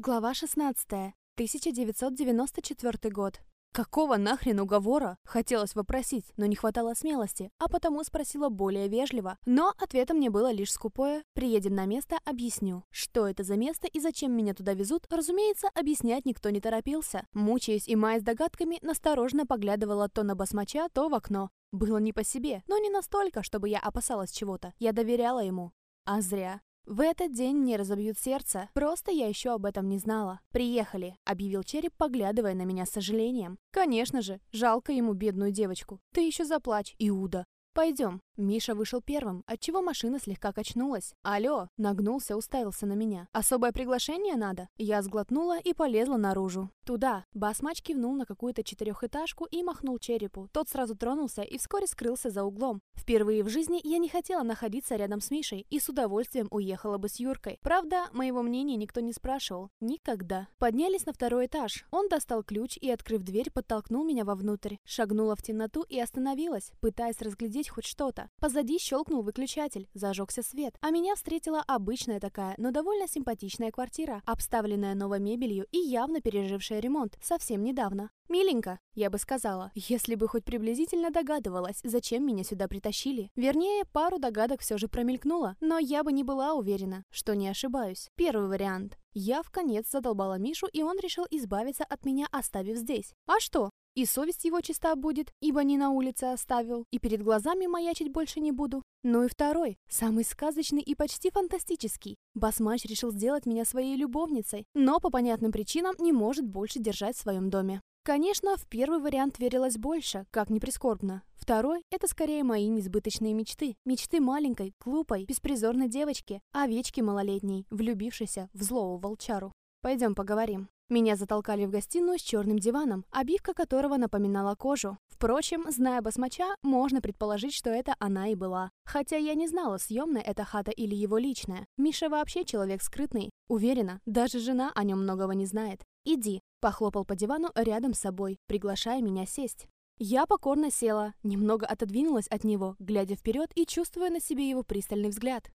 Глава 16. 1994 год. Какого нахрен уговора? Хотелось вопросить, но не хватало смелости, а потому спросила более вежливо. Но ответом мне было лишь скупое «приедем на место, объясню». Что это за место и зачем меня туда везут, разумеется, объяснять никто не торопился. Мучаясь и маясь догадками, насторожно поглядывала то на басмача, то в окно. Было не по себе, но не настолько, чтобы я опасалась чего-то. Я доверяла ему. А зря. В этот день мне разобьют сердце, просто я еще об этом не знала. «Приехали», — объявил череп, поглядывая на меня с сожалением. «Конечно же, жалко ему бедную девочку. Ты еще заплачь, Иуда». «Пойдем». Миша вышел первым, отчего машина слегка качнулась. «Алло!» — нагнулся, уставился на меня. «Особое приглашение надо?» Я сглотнула и полезла наружу. «Туда!» Басмач кивнул на какую-то четырехэтажку и махнул черепу. Тот сразу тронулся и вскоре скрылся за углом. Впервые в жизни я не хотела находиться рядом с Мишей и с удовольствием уехала бы с Юркой. Правда, моего мнения никто не спрашивал. Никогда. Поднялись на второй этаж. Он достал ключ и, открыв дверь, подтолкнул меня вовнутрь. Шагнула в темноту и остановилась, пытаясь разглядеть хоть что-то. Позади щелкнул выключатель, зажегся свет. А меня встретила обычная такая, но довольно симпатичная квартира, обставленная новой мебелью и явно пережившая ремонт совсем недавно. Миленько, я бы сказала, если бы хоть приблизительно догадывалась, зачем меня сюда притащили. Вернее, пару догадок все же промелькнуло, но я бы не была уверена, что не ошибаюсь. Первый вариант. Я в конец задолбала Мишу, и он решил избавиться от меня, оставив здесь. А что? И совесть его чиста будет, ибо не на улице оставил, и перед глазами маячить больше не буду. Ну и второй, самый сказочный и почти фантастический. Басмач решил сделать меня своей любовницей, но по понятным причинам не может больше держать в своем доме. Конечно, в первый вариант верилось больше, как ни прискорбно. Второй — это скорее мои несбыточные мечты. Мечты маленькой, глупой, беспризорной девочки, овечки малолетней, влюбившейся в злого волчару. Пойдем поговорим. Меня затолкали в гостиную с черным диваном, обивка которого напоминала кожу. Впрочем, зная басмача, можно предположить, что это она и была. Хотя я не знала, съемная это хата или его личная. Миша вообще человек скрытный. Уверена, даже жена о нем многого не знает. «Иди», — похлопал по дивану рядом с собой, приглашая меня сесть. Я покорно села, немного отодвинулась от него, глядя вперед и чувствуя на себе его пристальный взгляд.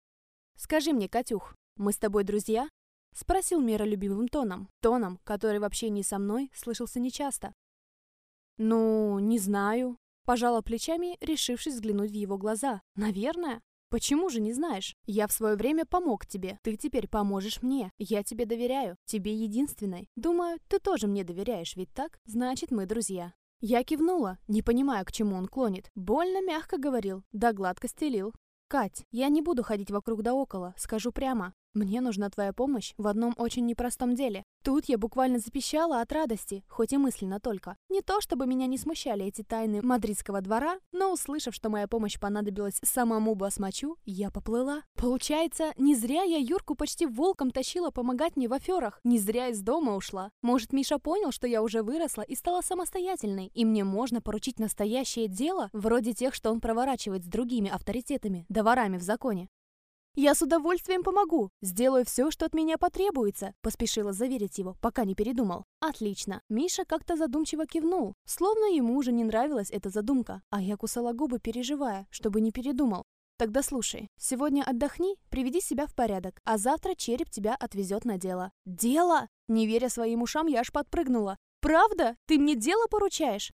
«Скажи мне, Катюх, мы с тобой друзья?» — спросил миролюбивым тоном, тоном, который в общении со мной слышался нечасто. «Ну, не знаю», — пожала плечами, решившись взглянуть в его глаза. «Наверное. Почему же не знаешь? Я в свое время помог тебе. Ты теперь поможешь мне. Я тебе доверяю. Тебе единственной. Думаю, ты тоже мне доверяешь, ведь так? Значит, мы друзья. Я кивнула, не понимая, к чему он клонит. Больно мягко говорил, да гладко стелил. «Кать, я не буду ходить вокруг да около, скажу прямо. Мне нужна твоя помощь в одном очень непростом деле. Тут я буквально запищала от радости, хоть и мысленно только. Не то, чтобы меня не смущали эти тайны мадридского двора, но услышав, что моя помощь понадобилась самому басмачу, я поплыла. Получается, не зря я Юрку почти волком тащила помогать мне в аферах, не зря из дома ушла. Может, Миша понял, что я уже выросла и стала самостоятельной, и мне можно поручить настоящее дело, вроде тех, что он проворачивает с другими авторитетами, да ворами в законе. «Я с удовольствием помогу. Сделаю все, что от меня потребуется», — поспешила заверить его, пока не передумал. «Отлично». Миша как-то задумчиво кивнул, словно ему уже не нравилась эта задумка, а я кусала губы, переживая, чтобы не передумал. «Тогда слушай, сегодня отдохни, приведи себя в порядок, а завтра череп тебя отвезет на дело». «Дело?» Не веря своим ушам, я аж подпрыгнула. «Правда? Ты мне дело поручаешь?»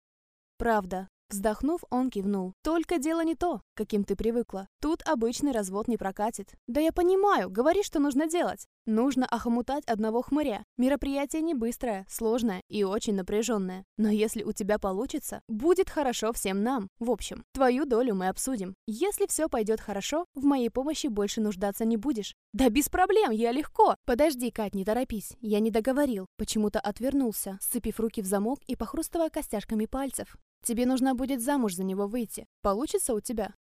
«Правда», Вздохнув, он кивнул. «Только дело не то, каким ты привыкла. Тут обычный развод не прокатит». «Да я понимаю, говори, что нужно делать». Нужно охомутать одного хмыря. Мероприятие не быстрое, сложное и очень напряженное. Но если у тебя получится, будет хорошо всем нам. В общем, твою долю мы обсудим. Если все пойдет хорошо, в моей помощи больше нуждаться не будешь. Да без проблем, я легко. Подожди, Кать, не торопись. Я не договорил. Почему-то отвернулся, сцепив руки в замок и похрустывая костяшками пальцев. Тебе нужно будет замуж за него выйти. Получится у тебя?»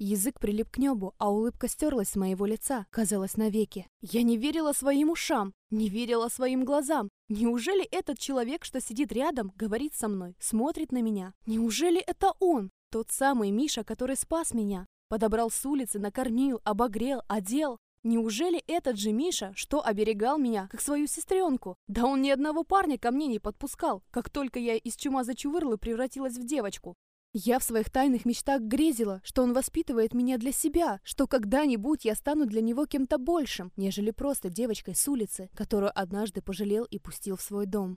Язык прилип к небу, а улыбка стерлась с моего лица, казалось, навеки. Я не верила своим ушам, не верила своим глазам. Неужели этот человек, что сидит рядом, говорит со мной, смотрит на меня? Неужели это он? Тот самый Миша, который спас меня? Подобрал с улицы, накормил, обогрел, одел. Неужели этот же Миша, что оберегал меня, как свою сестренку? Да он ни одного парня ко мне не подпускал, как только я из чумаза чувырлы превратилась в девочку. Я в своих тайных мечтах грезила, что он воспитывает меня для себя, что когда-нибудь я стану для него кем-то большим, нежели просто девочкой с улицы, которую однажды пожалел и пустил в свой дом.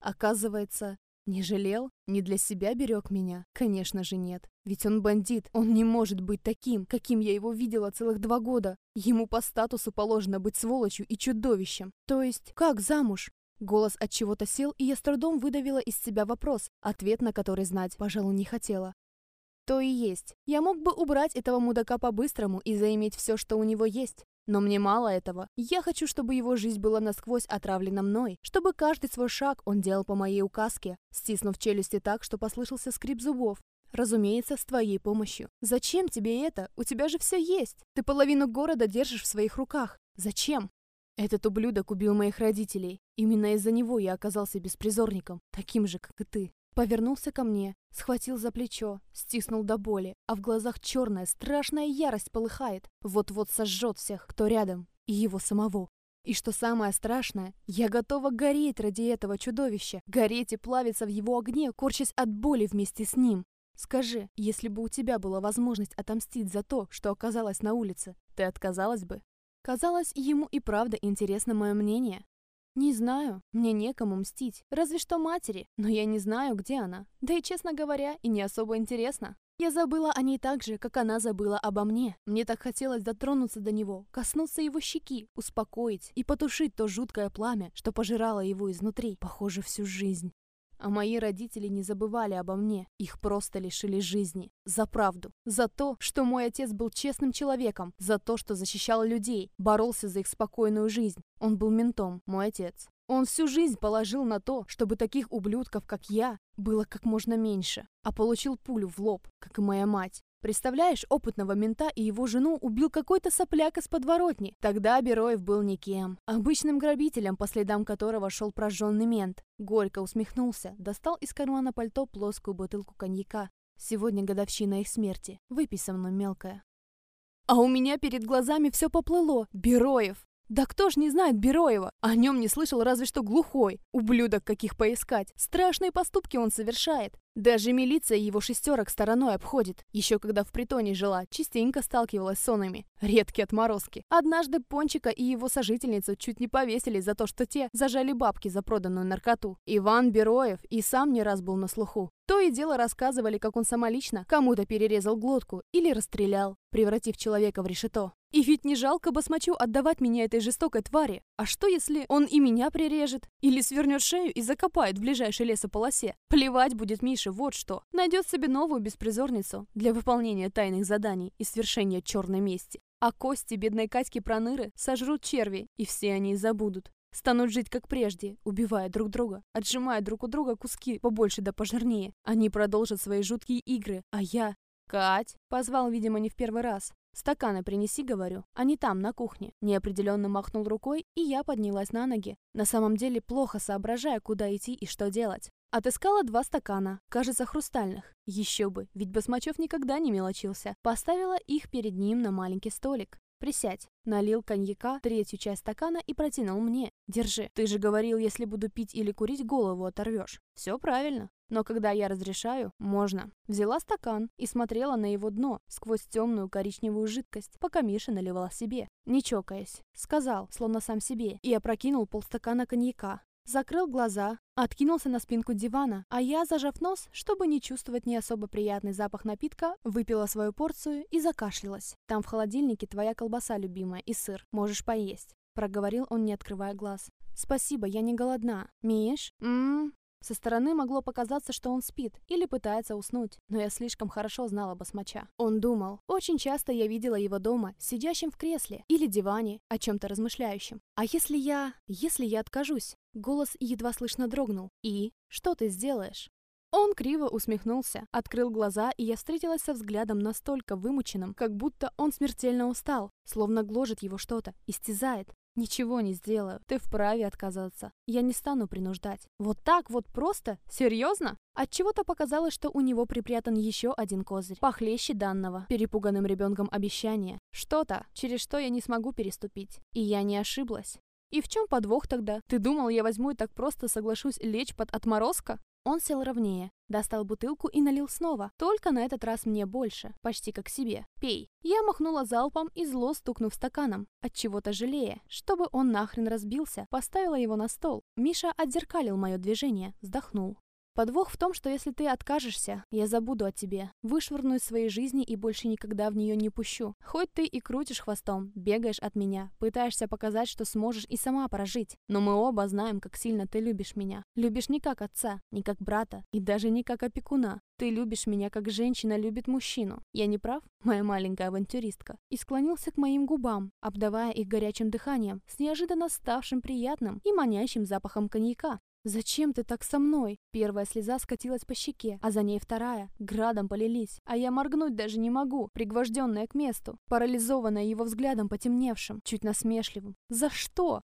Оказывается, не жалел? Не для себя берег меня? Конечно же нет. Ведь он бандит, он не может быть таким, каким я его видела целых два года. Ему по статусу положено быть сволочью и чудовищем. То есть, как замуж? Голос от чего-то сел, и я с трудом выдавила из себя вопрос, ответ на который знать, пожалуй, не хотела. То и есть. Я мог бы убрать этого мудака по-быстрому и заиметь все, что у него есть. Но мне мало этого. Я хочу, чтобы его жизнь была насквозь отравлена мной, чтобы каждый свой шаг он делал по моей указке, стиснув челюсти так, что послышался скрип зубов. Разумеется, с твоей помощью. Зачем тебе это? У тебя же все есть. Ты половину города держишь в своих руках. Зачем? Этот ублюдок убил моих родителей. Именно из-за него я оказался беспризорником, таким же, как и ты. Повернулся ко мне, схватил за плечо, стиснул до боли, а в глазах черная, страшная ярость полыхает. Вот-вот сожжет всех, кто рядом, и его самого. И что самое страшное, я готова гореть ради этого чудовища, гореть и плавиться в его огне, корчась от боли вместе с ним. Скажи, если бы у тебя была возможность отомстить за то, что оказалось на улице, ты отказалась бы? Казалось, ему и правда интересно мое мнение. Не знаю, мне некому мстить, разве что матери, но я не знаю, где она. Да и, честно говоря, и не особо интересно. Я забыла о ней так же, как она забыла обо мне. Мне так хотелось дотронуться до него, коснуться его щеки, успокоить и потушить то жуткое пламя, что пожирало его изнутри, похоже, всю жизнь. А мои родители не забывали обо мне, их просто лишили жизни. За правду. За то, что мой отец был честным человеком. За то, что защищал людей, боролся за их спокойную жизнь. Он был ментом, мой отец. Он всю жизнь положил на то, чтобы таких ублюдков, как я, было как можно меньше, а получил пулю в лоб, как и моя мать. Представляешь, опытного мента и его жену убил какой-то сопляк из подворотни. Тогда Бероев был никем. Обычным грабителем, по следам которого шел прожженный мент. Горько усмехнулся, достал из кармана пальто плоскую бутылку коньяка. Сегодня годовщина их смерти. Выпей со мной, мелкая. А у меня перед глазами все поплыло. Бероев. Да кто ж не знает Бероева? О нем не слышал разве что глухой. Ублюдок каких поискать. Страшные поступки он совершает. Даже милиция его шестерок стороной обходит. Еще когда в притоне жила, частенько сталкивалась с сонами. Редкие отморозки. Однажды Пончика и его сожительницу чуть не повесили за то, что те зажали бабки за проданную наркоту. Иван Бероев и сам не раз был на слуху. То и дело рассказывали, как он самолично кому-то перерезал глотку или расстрелял, превратив человека в решето. И ведь не жалко басмачу отдавать меня этой жестокой твари. А что, если он и меня прирежет? Или свернет шею и закопает в ближайшей лесополосе? Плевать будет Мише вот что. Найдет себе новую беспризорницу для выполнения тайных заданий и свершения черной мести. А кости бедной Катьки Проныры сожрут черви, и все они забудут. Станут жить как прежде, убивая друг друга, отжимая друг у друга куски побольше да пожирнее. Они продолжат свои жуткие игры, а я... «Кать!» — позвал, видимо, не в первый раз. «Стаканы принеси, говорю. Они там, на кухне». Неопределенно махнул рукой, и я поднялась на ноги. На самом деле плохо соображая, куда идти и что делать. Отыскала два стакана, кажется, хрустальных. Еще бы, ведь Басмачев никогда не мелочился. Поставила их перед ним на маленький столик. «Присядь». Налил коньяка, третью часть стакана и протянул мне. «Держи. Ты же говорил, если буду пить или курить, голову оторвешь». «Все правильно. Но когда я разрешаю, можно». Взяла стакан и смотрела на его дно сквозь темную коричневую жидкость, пока Миша наливал себе. Не чокаясь. Сказал, словно сам себе, и опрокинул полстакана коньяка. Закрыл глаза, откинулся на спинку дивана, а я, зажав нос, чтобы не чувствовать не особо приятный запах напитка, выпила свою порцию и закашлялась. «Там в холодильнике твоя колбаса любимая и сыр. Можешь поесть», — проговорил он, не открывая глаз. «Спасибо, я не голодна. Миш? Ммм, со стороны могло показаться, что он спит или пытается уснуть, но я слишком хорошо знала басмача. Он думал. Очень часто я видела его дома, сидящим в кресле или диване, о чем-то размышляющим. А если я... если я откажусь? Голос едва слышно дрогнул. И? Что ты сделаешь? Он криво усмехнулся, открыл глаза, и я встретилась со взглядом настолько вымученным, как будто он смертельно устал, словно гложет его что-то, истязает. Ничего не сделаю. Ты вправе отказаться. Я не стану принуждать. Вот так вот просто? Серьезно? Отчего-то показалось, что у него припрятан еще один козырь, похлеще данного, перепуганным ребенком обещания. Что-то, через что я не смогу переступить. И я не ошиблась. И в чем подвох тогда? Ты думал, я возьму и так просто соглашусь лечь под отморозка? Он сел ровнее, достал бутылку и налил снова, только на этот раз мне больше, почти как себе. «Пей». Я махнула залпом и зло стукнув стаканом, от чего то жалея. Чтобы он нахрен разбился, поставила его на стол. Миша отзеркалил мое движение, вздохнул. Подвох в том, что если ты откажешься, я забуду о тебе, вышвырну из своей жизни и больше никогда в нее не пущу. Хоть ты и крутишь хвостом, бегаешь от меня, пытаешься показать, что сможешь и сама прожить, но мы оба знаем, как сильно ты любишь меня. Любишь не как отца, не как брата и даже не как опекуна. Ты любишь меня, как женщина любит мужчину. Я не прав, моя маленькая авантюристка?» И склонился к моим губам, обдавая их горячим дыханием, с неожиданно ставшим приятным и манящим запахом коньяка. «Зачем ты так со мной?» Первая слеза скатилась по щеке, а за ней вторая. Градом полились. А я моргнуть даже не могу, пригвожденная к месту, парализованная его взглядом потемневшим, чуть насмешливым. «За что?»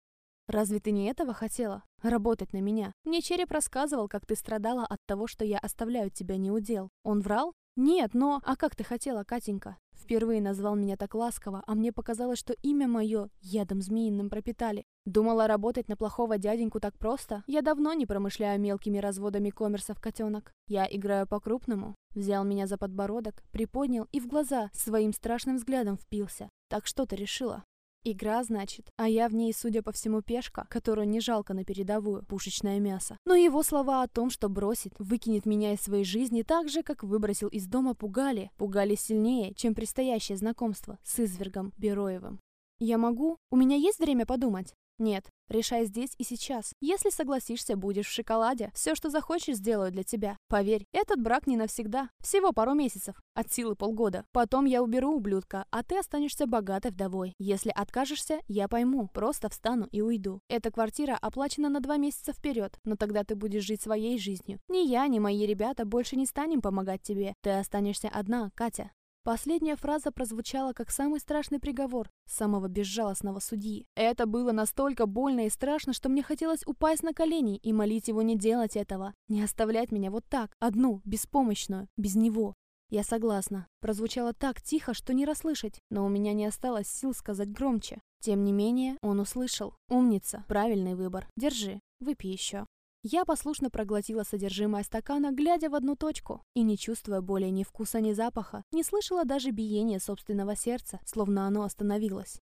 «Разве ты не этого хотела? Работать на меня? Мне череп рассказывал, как ты страдала от того, что я оставляю тебя неудел. Он врал? Нет, но... А как ты хотела, Катенька? Впервые назвал меня так ласково, а мне показалось, что имя мое ядом змеиным пропитали. Думала работать на плохого дяденьку так просто? Я давно не промышляю мелкими разводами коммерсов котенок. Я играю по-крупному. Взял меня за подбородок, приподнял и в глаза своим страшным взглядом впился. Так что ты решила? Игра, значит, а я в ней, судя по всему, пешка, которую не жалко на передовую, пушечное мясо. Но его слова о том, что бросит, выкинет меня из своей жизни так же, как выбросил из дома, пугали. Пугали сильнее, чем предстоящее знакомство с извергом Бероевым. Я могу? У меня есть время подумать? Нет, решай здесь и сейчас. Если согласишься, будешь в шоколаде. Все, что захочешь, сделаю для тебя. Поверь, этот брак не навсегда. Всего пару месяцев. От силы полгода. Потом я уберу ублюдка, а ты останешься богатой вдовой. Если откажешься, я пойму. Просто встану и уйду. Эта квартира оплачена на два месяца вперед, но тогда ты будешь жить своей жизнью. Ни я, ни мои ребята больше не станем помогать тебе. Ты останешься одна, Катя. Последняя фраза прозвучала как самый страшный приговор самого безжалостного судьи. Это было настолько больно и страшно, что мне хотелось упасть на колени и молить его не делать этого, не оставлять меня вот так, одну, беспомощную, без него. Я согласна. Прозвучало так тихо, что не расслышать, но у меня не осталось сил сказать громче. Тем не менее, он услышал. Умница, правильный выбор. Держи, выпей еще. Я послушно проглотила содержимое стакана, глядя в одну точку, и не чувствуя более ни вкуса, ни запаха, не слышала даже биения собственного сердца, словно оно остановилось.